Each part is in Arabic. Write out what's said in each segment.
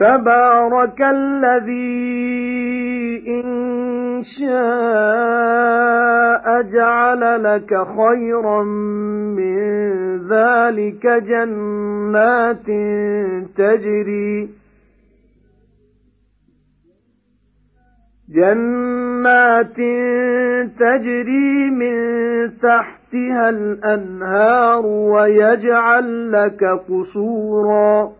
تَبَارَكَ الَّذِي إِن شَاءَ جَعَلَ لَكَ خَيْرًا مِنْ ذَلِكَ جَنَّاتٍ تَجْرِي جَنَّاتٍ تَجْرِي مِنْ تَحْتِهَا الْأَنْهَارُ وَيَجْعَلْ لَكَ قُصُورًا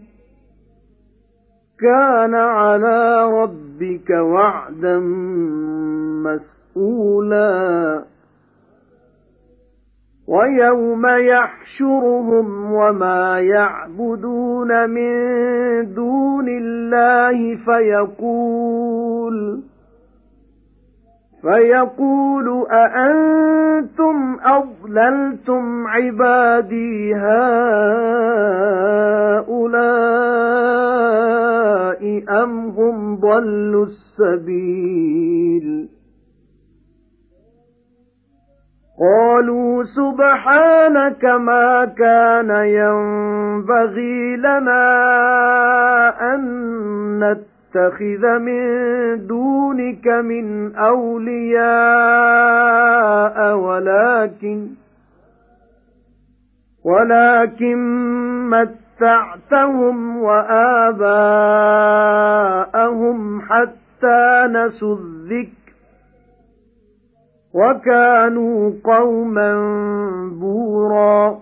كَانَ عَلَى رَبِّكَ وَعْدًا مَسْئُولًا وَيَوْمَ يَحْشُرُهُمْ وَمَا يَعْبُدُونَ مِن دُونِ اللَّهِ فَيَقُولُ فَيَقُولُ أَأَنتُمْ أَضْلَلْتُمْ عِبَادِي هَؤُلَاءِ أَمْ هُمْ ضَلُّوا السَّبِيلَ؟ قَالُوا سُبْحَانَكَ مَا كَانَ يَنبَغِي لَنَا أَن نَّتَّخِذَ مِن دُونِكَ مِن أَوْلِيَاءَ وَلَكِن وَلَكِن مَّتَّعْتَهُمْ وَآبَاءَهُمْ حَتَّى نَسُوا الذِّكْرَ وَكَانُوا قَوْمًا بُورًا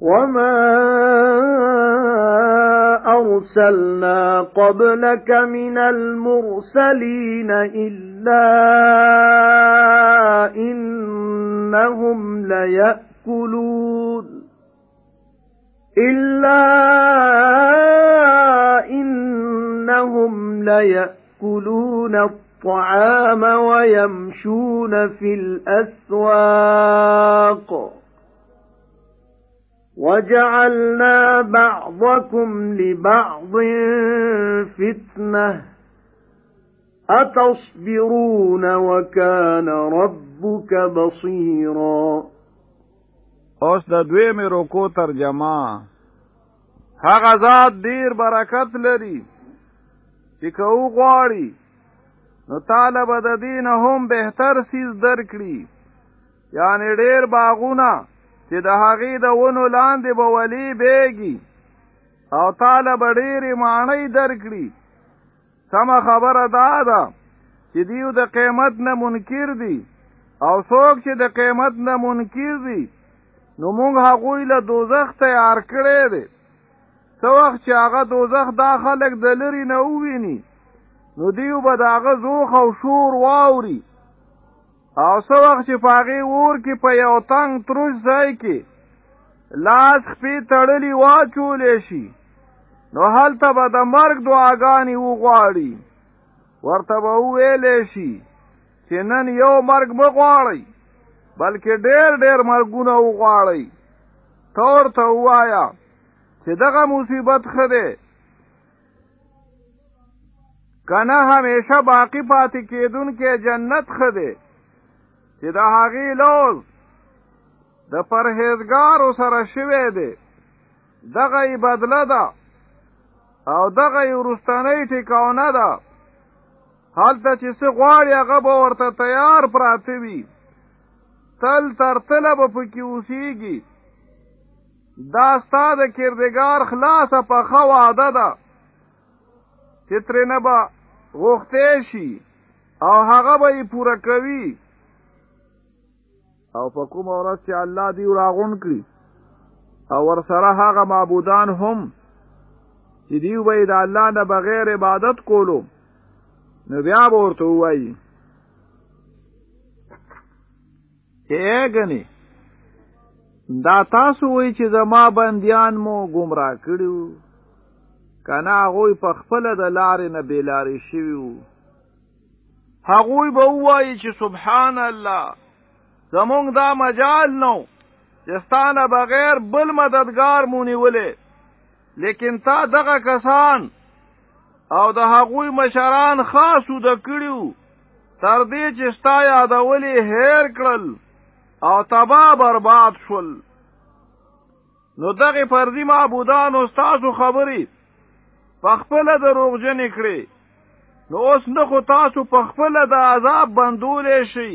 وَمَا أَرْسَلْنَا قَبْلَكَ مِنَ الْمُرْسَلِينَ إِلَّا إِنَّهُمْ لَيَأْكُلُونَ إِلَّا إِنَّهُمْ لَيَأْكُلُونَ الطَّعَامَ وَيَمْشُونَ فِي الْأَسْوَاقِ وَجَعَلْنَا بَعْضَكُمْ لِبَعْضٍ فِتْنَةً أَتَصْبِرُونَ وَكَانَ رَبُّكَ بَصِيرًا اوس د دوی مې روکو ترجمه. هغه ذات ډیر برکت لري چې کو غواړي نو طالب د دین هم بهتر سیز درکړي. یعنی ډیر باغونه چې د هغې د ونو لاندې به ولی بیږي او تاله به ډېرې ماڼۍ درکړي سمه خبره دا ده چې دیو د قیامت نه منکر دي او څوک چې د قیامت نه منکر دي نو مونږ هغوی له دوزخ تیار کړی دی. څه وخت چې هغه دوزخ دا خلک د لرې نه وویني نو دیو به د هغه زوږ او شور واوري او څه وخت چې پاغي ور کې په یو تنگ تروش ځای کې لاس خپې تړلی واچولې شي نو هلته به د مرګ دعاګانې وغواړي. ورته به وویلې شي چې نن یو مرګ مغواړئ بلکې ډېر ډېر مرګونه وغواړئ. ته ووایه چې دغه مصیبت خده کنه همیشه باقی پاتې کېدون کې جنت خده چې د هغې لوز د پرهیزګارو سره شوی دی. دغه یې بدله ده او دغه یې وروستنۍ ټیکاونه ده. هلته چې څه غواړي هغه به ورته تیار پراته وي. تل تر تله به پکې اوسېږي دا ستا د کردګار خلاصه پخه واده ده چې ترې نه به غوښتی شي او هغه به یې پوره کوي او په کوم ورځ چې الله دی راغون کړي. او ور سره هغه معبودان هم چې دی وې د الله نه بغیر عبادت کولو. نو بیا ورته وایي اګنی دا تاسو وای چې زما بندیان مو گمراه کړیو کنا غوی په خپل د لارې نه بیلارې شویو هغوی به وایي چې سبحان الله زمونږ دا مجال نو چې ستانه بغیر بل مددگار مونی ولې لیکن تا دغه کسان او د هغوی مشران خاصو د کړیو تر دې چې ستا یادولې هیر کړل او تبا برباد شول. نو دغه فرضی معبودان او تاسو خبرې په خپل دروغجن کړي نو اوس نه خو تاسو په خپل د عذاب بندولې شي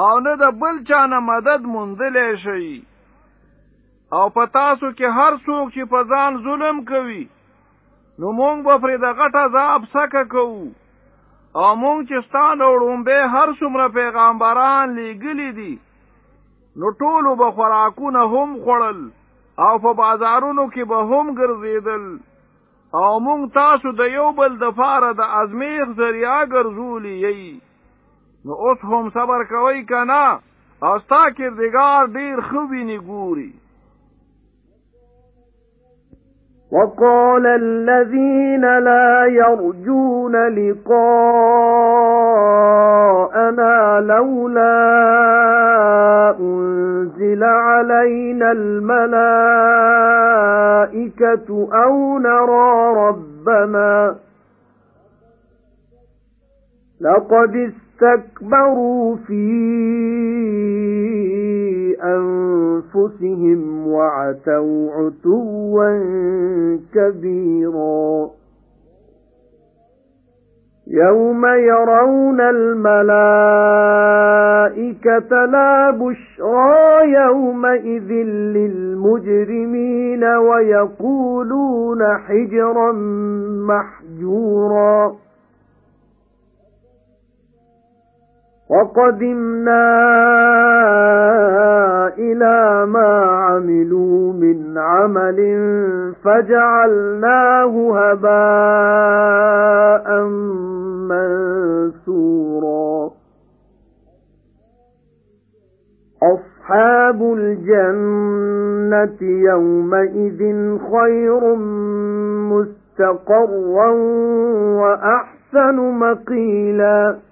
او نه د بل چا نه مدد موندلې شي او په تاسو کې هر څوک چې په ځان ظلم کوي نو مونږ به پرې د غټ عذاب سکه کوو. او مونږ چې ستانه وړومبه هر څومره پیغمبران لیږلي دي نو ټولو به خوراکونه هم خوړل او په بازارونو کې به هم ګرځیدل او مونږ تاسو د یو بل د فاره د ازمیښت ذریعه ګرځولي یی نو اوس هم صبر کوي کنه او ستا کردگار ډیر خو ویني ګوري وقال الذين لا يرجون لقاءنا لولا أنزل علينا الملائكة أو نرى ربنا. لقد اسْتَكْبَرُوا فِي أَنفُسِهِمْ وَعَتَوْا عُتُوًّا كَبِيرًا. يَوْمَ يَرَوْنَ الْمَلَائِكَةَ لَا بُشْرَى يَوْمَئِذٍ لِلْمُجْرِمِينَ وَيَقُولُونَ حِجْرًا مَحْجُورًا. وَقَدِمْنَا إِلَى مَا عَمِلُوا مِنْ عَمَلٍ فَجَعَلْنَاهُ هَبَاءً مَنثُورًا. أَصْحَابُ الْجَنَّةِ يَوْمَئِذٍ خَيْرٌ مُسْتَقَرًّا وَأَحْسَنُ مَقِيلًا.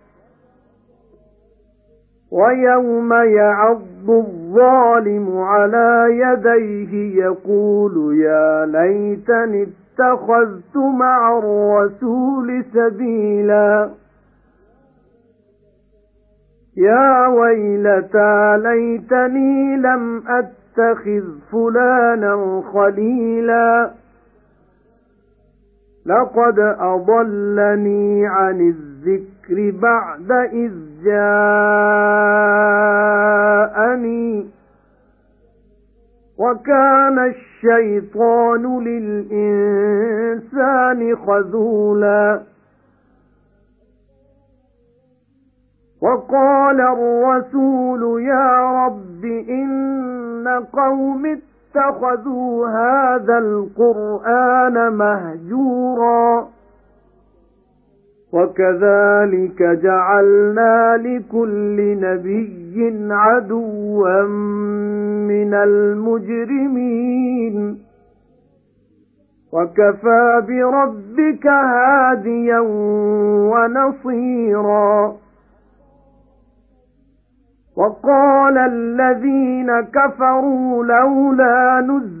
وَيَوْمَ يَعَضُّ الظَّالِمُ عَلَى يَدَيْهِ يَقُولُ يَا لَيْتَنِي اتَّخَذْتُ مَعَ الرَّسُولِ سَبِيلًا. يَا وَيْلَتَى لَيْتَنِي لَمْ أَتَّخِذْ فُلَانًا خَلِيلًا. لَقَدْ أَضَلَّنِي عَنِ الذِّكْرِ الذِّكْرِ بَعْدَ إِذْ جَاءَنِي وَكَانَ الشَّيْطَانُ لِلْإِنسَانِ خَذُولًا وَقَالَ الرَّسُولُ يَا رَبِّ إِنَّ قَوْمِي اتَّخَذُوا هَذَا الْقُرْآنَ مَهْجُورًا وَكَذَلِكَ جَعَلْنَا لِكُلِّ نَبِيٍّ عَدُوًّا مِنَ الْمُجْرِمِينَ. وَكَفَى بِرَبِّكَ هَادِيًا وَنَصِيرًا. وَقَالَ الَّذِينَ كَفَرُوا لَوْلَا نُزِّلَ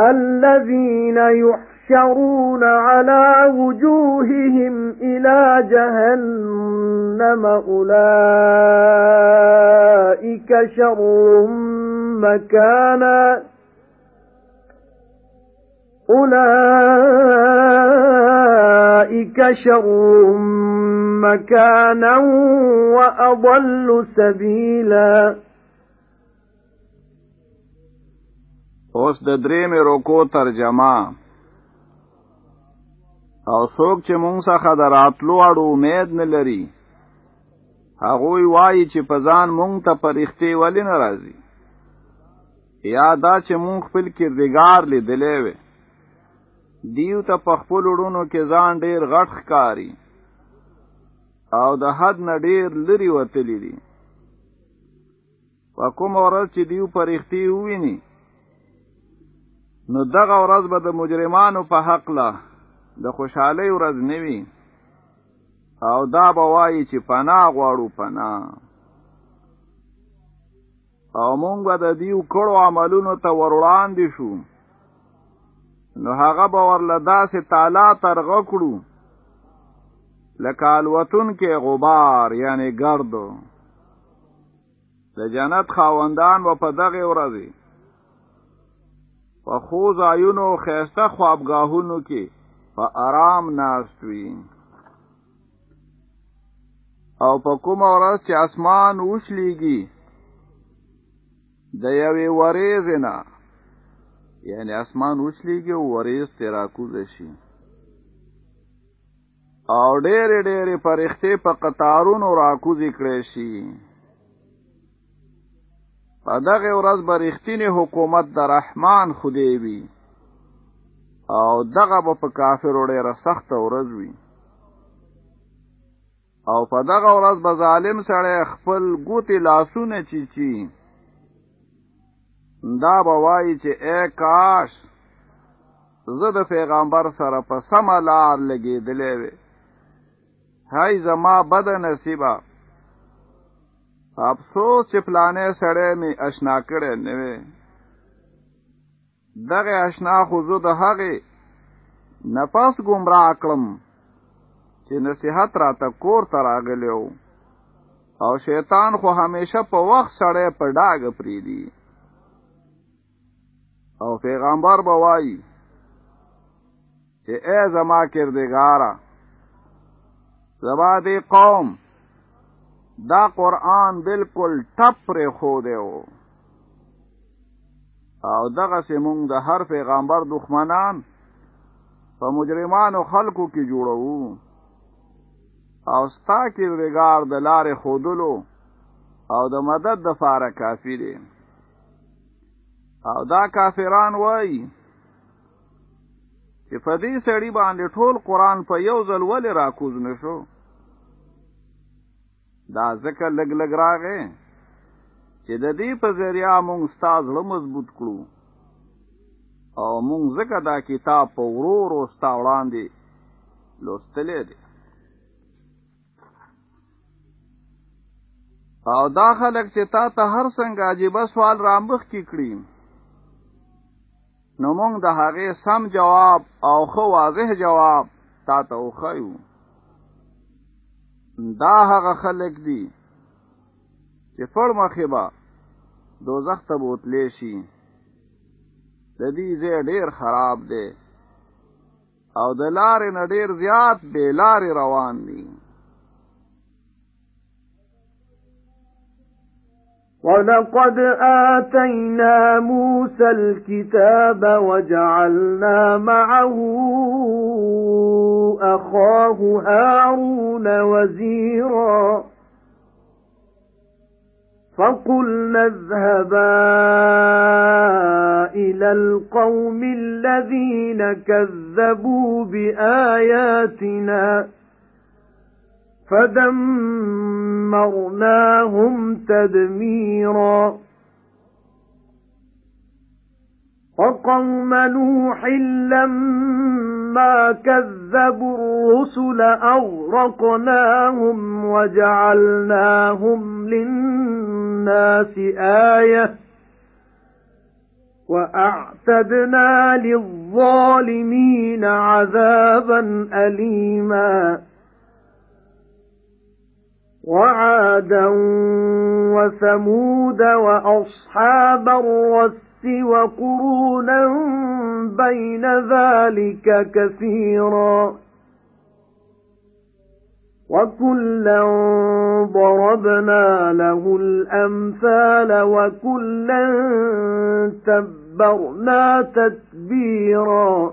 الَّذِينَ يُحْشَرُونَ عَلَى وُجُوهِهِمْ إِلَى جَهَنَّمَ أُولَئِكَ شَرٌّ مَكَانًا. أُولَئِكَ شَرٌّ مَكَانًا وَأَضَلُّ سَبِيلًا. اوس د درې روکو ترجمه. او څوک چې مونږ څخه د راتلو اړو امید نه لري هغوی وایي چې په ځان مونږ ته پرښتې ولې نه راځي؟ یا دا چې مونږ خپل کردګار لیدلې وي دیو ته په خپل وړونو کې ځان ډیر غټ ښکاری او د حد نه ډیر لري وتلی دي. په کوم ورځ چې دیو پرېختی وویني نو دغه ورځ به د مجرمانو په حق له د خوشحالۍ ورځ نه وي. او دا به وایي چې پناه غواړو پناه. او مونږ به د دیو کړو عملونو ته وروړاندې شو. نو هغه به ورله داسې تالا ترغه کړو. لکه الوتون کې غبار یعنی ګردو د جنت خاوندان و په دغه ورځې په خوځ عیونو خيسته خوابگاهونو کې په آرام ناست وي. او په کوم ورځ چې اسمان وشليږي د یوې ورېزه نه. یعنی اسمان وچلیږي او وریځ تیرا کوز شي. او ډېر ډېر پرختې په قطارونو راکوزي کړي شي په دغه ورځ به رښتینی حکومت د رحمان خدای وي. او دغه په کافر ډېر سخت ورځ وي. او په دغه ورځ به ظالم سره خپل ګوتی لاسونه چی چی دا به وایي چې اے کاش زه د پیغمبر سره په سم لار لګېدلې وې. هاي زما بد نصیبه افسوس چې پلانې سړی می اشنا کړي نه وې دغه اشنا خو زه د هغه نفس گمراه کړم چې نصیحت را ته کور ته راغلیو او شیطان خو همیشه په وخت سړی په ډاګ پریدي او پیغمبر به وایي چې ای زما کردګارا زما دی قوم دا قرآن بالکل ټپ پر خو دیو او دغه سیمون د هر پیغمبر دښمنان په مجرمانو خلکو کې جوړو او ستا کردګار د لارې خودلو او د مدد د فاره کافی دی. او دا کافران وای چې په دې سړی باندې ټول قران په یو ځل ولې راکوز نشو دا ځکه لګ لګ راغې چې د دې په ذریعہ مونږ ستاسو له مضبوط کړو. او مونږ ځکه دا کتاب په ورور او ستا وړاندې لوستلې دي او دا خلک چې تا ته هر څنګه عجیب سوال رامخ کی کړی نو مونږ د هغه سم جواب او خو واضح جواب تا ته وخایو دا هغه خلک دي چې پړمخ به دوزخ ته بوتلې شي. د دې ځای ډیر خراب دی او د لارې نه ډیر زیات به لارې روان دي وَلَقَدْ آتَيْنَا مُوسَى الْكِتَابَ وَجَعَلْنَا مَعَهُ أَخَاهُ هَارُونَ وَزِيرًا. فَقُلْنَا اذْهَبَا إِلَى الْقَوْمِ الَّذِينَ كَذَّبُوا بِآيَاتِنَا. فَدَمَّرْنَاهُمْ تَدْمِيرًا. وَقَوْمَ نُوحٍ لَمَّا كَذَّبُوا الرُّسُلَ أَغْرَقْنَاهُمْ وَجَعَلْنَاهُمْ لِلنَّاسِ آيَةً وَأَعْتَدْنَا لِلظَّالِمِينَ عَذَابًا أَلِيمًا. وَعَادًا وَثَمُودَ وَأَصْحَابَ الرَّسِّ وَقُرُونًا بَيْنَ ذَلِكَ كَثِيرًا وَكُلًّا ضَرَبْنَا لَهُ الْأَمْثَالَ وَكُلًّا تَبَّرْنَا تَتْبِيرًا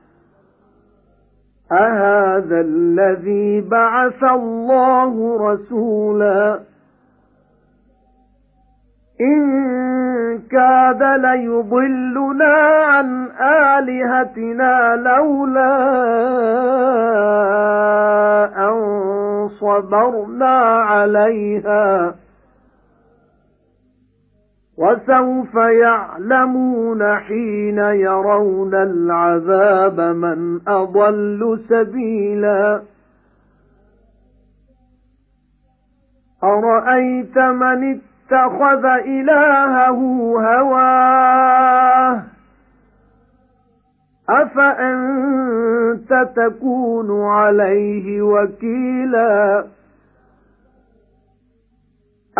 أَهَذَا الَّذِي بَعَثَ اللَّهُ رَسُولًا؟ إِن كَادَ لَيُضِلُّنَا عَن آلِهَتِنَا لَوْلَا أَن صَبَرْنَا عَلَيْهَا. وَسَوْفَ يَعْلَمُونَ حِينَ يَرَوْنَ الْعَذَابَ مَنْ أَضَلُّ سَبِيلًا. أَرَأَيْتَ مَنِ اتَّخَذَ إِلَٰهَهُ هَوَاهُ؟ أَفَأَنتَ تَكُونُ عَلَيْهِ وَكِيلًا؟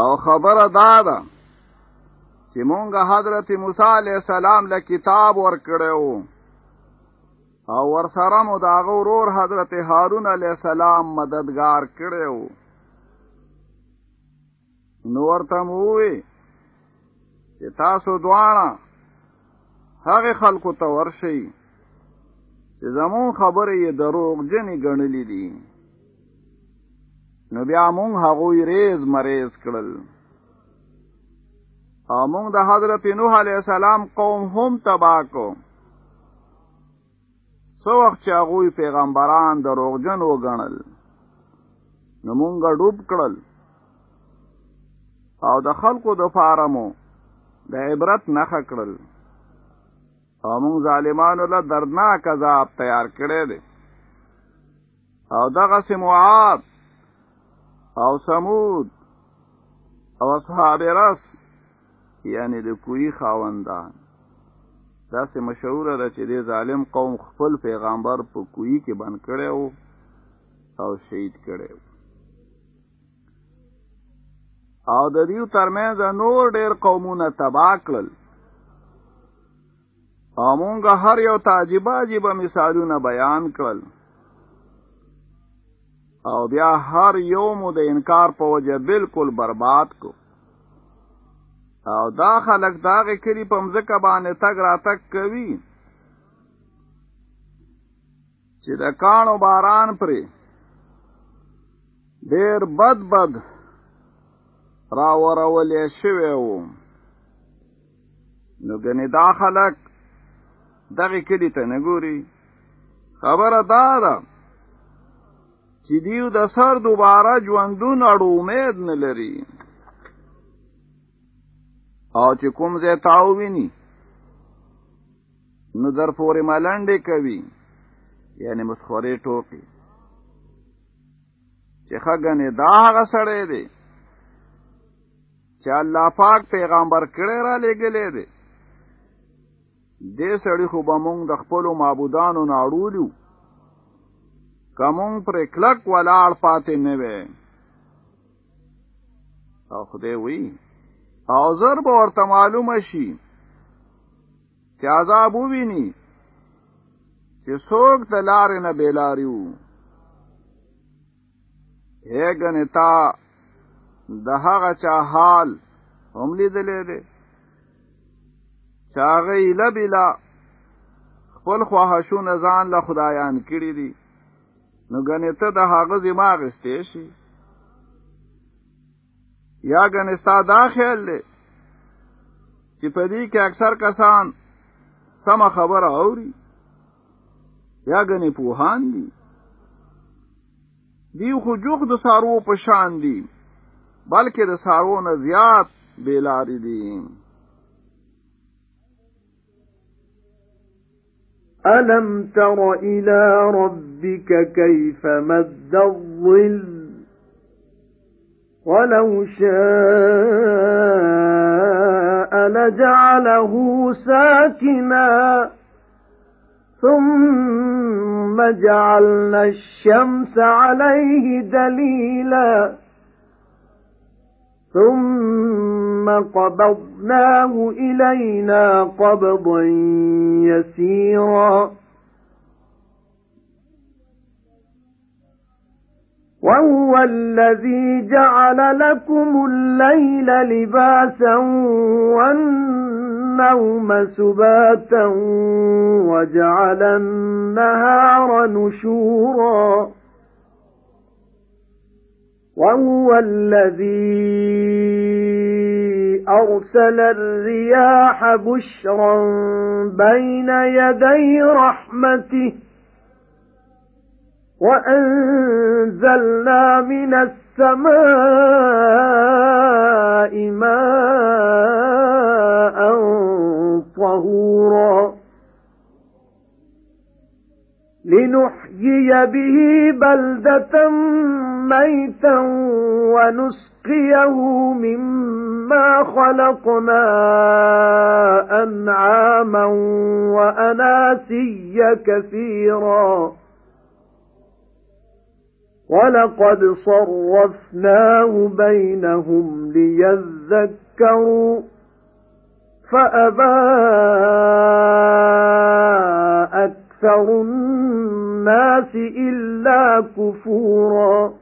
او خبره دا ده چې مونږه حضرت موسی علیه السلام له کتاب ورکړو او ورسره مو دا غورور حضرت هارون علیه السلام مددگار کړو نو ورته مووي چې تاسو دواړه هغه خلکو ته ورشي چې زمونږ خبرې دروغ جنې ګڼلې دي نو بیا مونږ هغوی ریز مریز کړل. او مونږ د حضرت نوح علیہ السلام قوم هم تباه کړو سو وخت هغوی پیغمبران دروغجن وګڼل نو مونږ ډوب کړل. او د خلکو د فارمو د عبرت نخ کړل. او مونږ ظالمانو له دردناک عذاب تیار کړی دی. او دغه سموعات او سمود او اصحاب رس یعنی د کوی خاوندان. داسې مشهوره ده چې د ظالم قوم خپل پیغمبر په کوی کې بند کړی او شهید کړی او د دیو ترمنځ نور ډیر قومونه تبا کړل. او مونږ هر یو تعجبه عجیبه مثالونه بیان کړل او بیا هر یو مو د انکار په وجه بالکل برباد کو. او دا خلک داغه کلی په مځکه باندې تګ راتګ کوي. چې د کانو باران پرې ډیر بد بد را ورولې شوی وو نو ګنې دا خلک دغه کلی ته نه ګوري. خبره دا ده چې دیو د سر دوباره ژوندون اړو امید نه لري او چې کوم ځای تاو ویني نو در پورې ملنډې کوي یعنی مسخورې ټوکې چې خګنې دا هغه سړی دی. چې الله پاک پیغمبر کړه را لګلې دی. دې سړی خو به مونږ د خپل معبودانو ناړولیو کوم پر کلک ولاړ پاتې نه وې او خدای وی او زر به ورته معلومه شي چې عذاب وویني چې څوک د لارې نه بیلاریو هیګنې تا د هغه چا حال هم لیدلې دی چاغه ایله بلا خپل خواهشونه ځان له خدایان کړی دي نو ګنې ته د هغه دماغ استې شي. یا ګنې ستا دا خیال دی چې په دې کې اکثر کسان سم خبره اوري. یا ګنې پوهان دي. دیو خو جوخ د سارو په شان دي بلکې د سارو نه زیات بیلاری دي ألم تر إلى ربك كيف مد الظل؟ ولو شاء لجعله ساكنا ثم جعلنا الشمس عليه دليلا. ثُمَّ قَبَضْنَاهُ إِلَيْنَا قَبْضًا يَسِيرًا وَهُوَ الَّذِي جَعَلَ لَكُمُ اللَّيْلَ لِبَاسًا وَالنَّوْمَ سُبَاتًا وَجَعَلَ النَّهَارَ نُشُورًا وَهُوَ الَّذِي أَرْسَلَ الرِّيَاحَ بُشْرًا بَيْنَ يَدَيْ رَحْمَتِهِ وَأَنزَلْنَا مِنَ السَّمَاءِ مَاءً طَهُورًا لِنُحْيِيَ بِهِ بَلْدَةً مَيْتًا وَنُسْقِيَهُ مِمَّا خَلَقْنَا أَنْعَامًا وَأَنَاسِيَّ كَثِيرًا. وَلَقَدْ صَرَّفْنَاهُ بَيْنَهُمْ لِيَذَّكَّرُوا فَأَبَى أَكْثَرُ النَّاسِ إِلَّا كُفُورًا.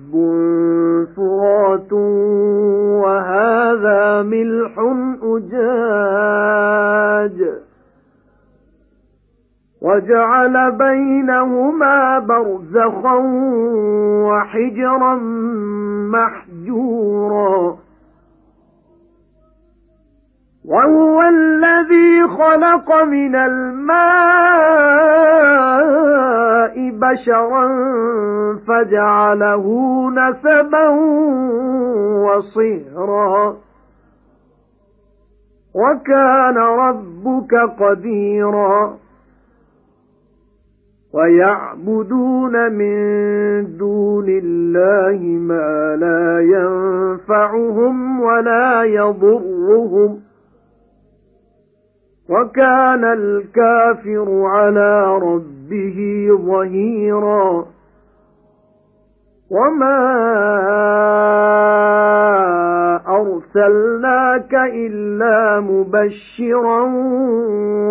فُرَاتٌ وَهَذَا مِلْحٌ أُجَاجٌ وَجَعَلَ بَيْنَهُمَا بَرْزَخًا وَحِجْرًا مَحْجُورًا وَهُوَ الَّذِي خَلَقَ مِنَ الْمَاءِ بَشَرًا فَجَعَلَهُ نَسَبًا وَصِهْرًا. وَكَانَ رَبُّكَ قَدِيرًا. وَيَعْبُدُونَ مِن دُونِ اللَّهِ مَا لَا يَنفَعُهُمْ وَلَا يَضُرُّهُمْ. وَكَانَ الْكَافِرُ عَلَى رَبِّهِ ظَهِيرًا. وَمَا أَرْسَلْنَاكَ إِلَّا مُبَشِّرًا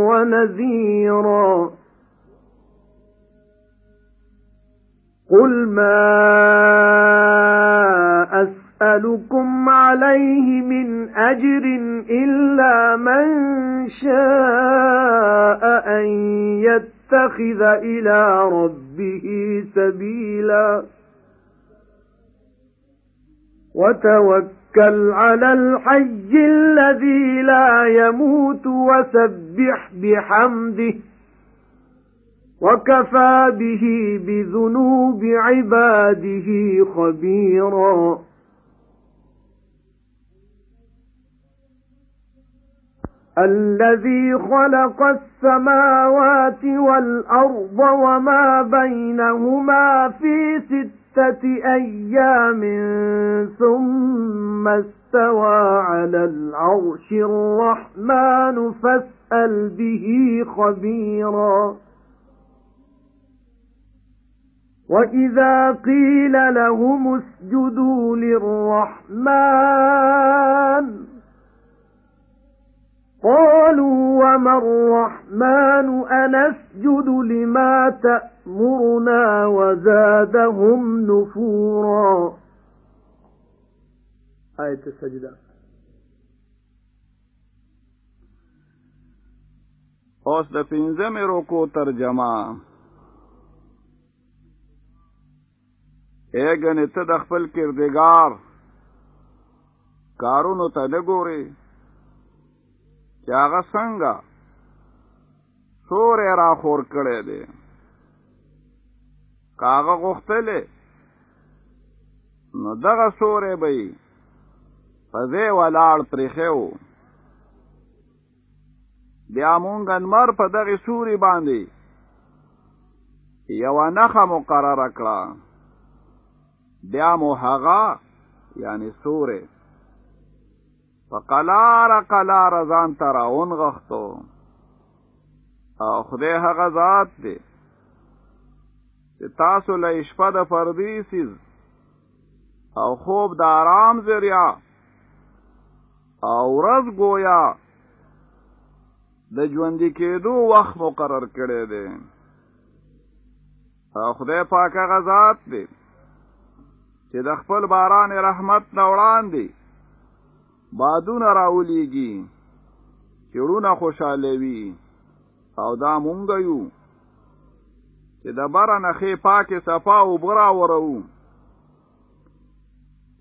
وَنَذِيرًا. قُلْ مَا أَسْأَلُكُمْ عَلَيْهِ مِنْ أَجْرٍ إِلَّا مَنْ شَاءَ أَنْ يَتَّخِذَ إِلَى رَبِّهِ سَبِيلًا. وَتَوَكَّلْ عَلَى الْحَيِّ الَّذِي لَا يَمُوتُ وَسَبِّحْ بِحَمْدِهِ. وَكَفَى بِهِ بِذُنُوبِ عِبَادِهِ خَبِيرًا. الَّذِي خَلَقَ السَّمَاوَاتِ وَالْأَرْضَ وَمَا بَيْنَهُمَا فِي سِتَّةِ أَيَّامٍ ثُمَّ اسْتَوَى عَلَى الْعَرْشِ الرَّحْمَنُ فَاسْأَلْ بِهِ خَبِيرًا. وَإِذَا قِيلَ لَهُمُ اسْجُدُوا لِلرَّحْمَنِ قَالُوا وَمَا الرَّحْمَنُ أَنَسْجُدُ لِمَا تَأْمُرُنَا وَزَادَهُمْ نُفُورًا. آية السجدة. اوس د پنځمې روکو ترجمه. اګنې ته د خپل کردګار کارونو ته نه ګوري چې هغه څنګه سورې را خور کړي دي کاغه غختلې نو دغه سورې به پځې ولاړ پرېخو بیا مونږ انمر په دغه سوري باندې یو نخه مقرره کړه. بیا مو هغه یعنی سوره فقلار قلار ځان تراون غختو او خدای هغه ذات دی چې تاسو له شپه د فردي سیز او خوب د آرام ذریعہ او ورځ گویا د ژوندې کېدو وخت مقرر کړی دی. او خدای پاک هغه ذات دی چې د خپل باران رحمت نه وړاندې بادونه راولېږي چړونه خوشاله وي او دا مونږ یو چې د بره نخې پاکې صفا او برا ورو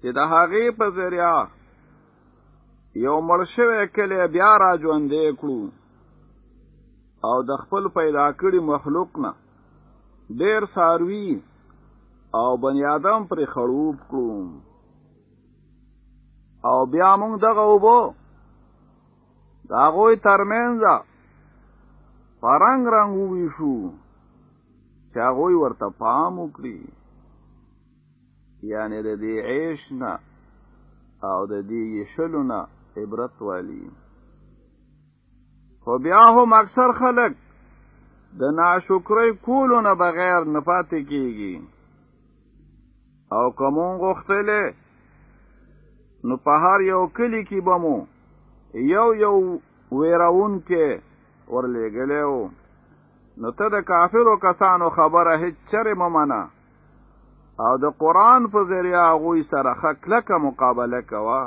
چې د هغې په ذریعہ یو مړ شوی کلی بیا را ژوندې کړو. او د خپل پیدا کړي مخلوق نه ډیر ساروي او بنی آدم پر خړوب کړو او بیا موږ دغه وبو دا غوي ترمنځ پرنګ رنگ وی شو چا غوي ورته پام وکړي. یعنی د دې عيش نه او د دې شلونه عبرت والی. خو بیا هم اکثر خلک د ناشکرۍ کولو نه بغیر نه پاتې کیږي. او کومون غختله نو په هر یو کلی کې بمو یو یو ویراون کې ورلېګلېو نو ته د کافرو کسانو خبره هیڅ چره ممنه او د قران په ذریعہ غوي سره خکلکه مقابله کوا